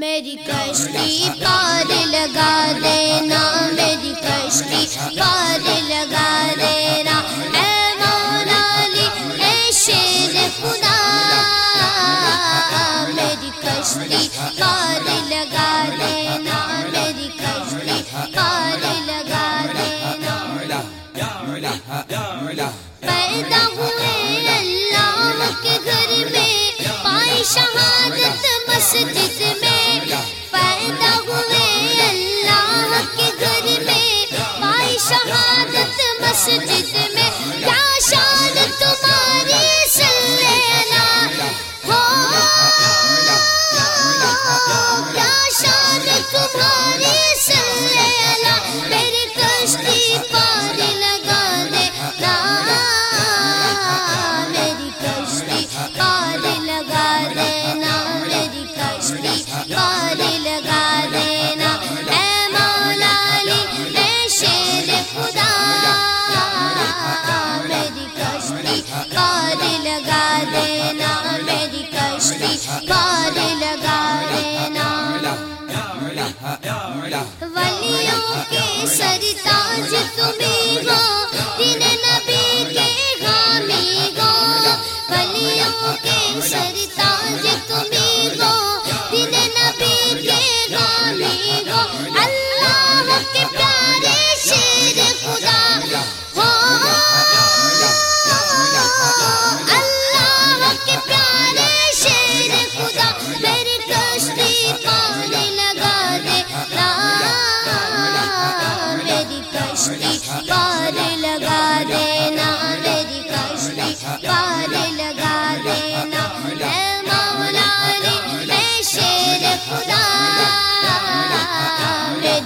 میری کشتی پار لگا دینا میری کشتی پار پار لگا دینا میری کشتی پار لگا دینا۔ ولیوں کے سرتاج تمہیں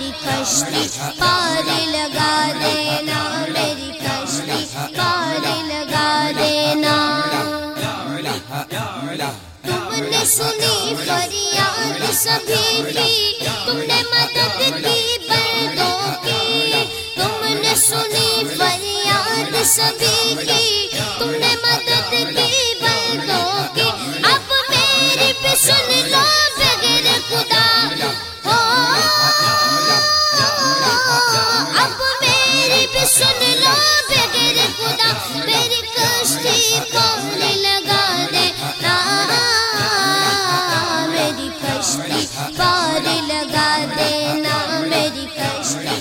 میری کشتی پار لگا دینا، میری کشتی پار لگا دینا۔ تم نے سنی فریاد سبھی کی، تم نے مدد کی بردوں کی۔ تم نے سنی فریاد سبھی کی، تم نے مدد کی بردوں کی۔ اب میری پہ سن لو۔ بار لگا دینا میری کشتی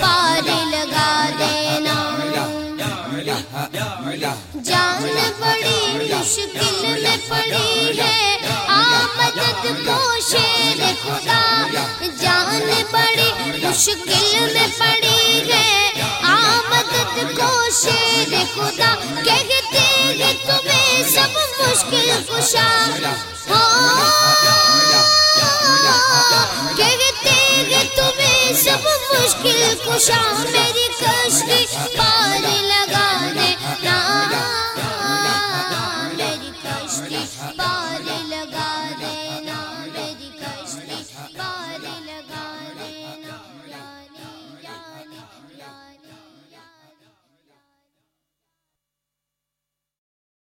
پار لگا دینا۔ جان بڑی مشکل میں پڑی ہے۔ آمدد کو شیر خدا۔ جان بڑی مشکل میں پڑی ہے۔ آمدد کو شیر خدا۔ کہتے ہیں تمہیں سب مشکل خوشا ہو ہاں۔ کشا میری کشتی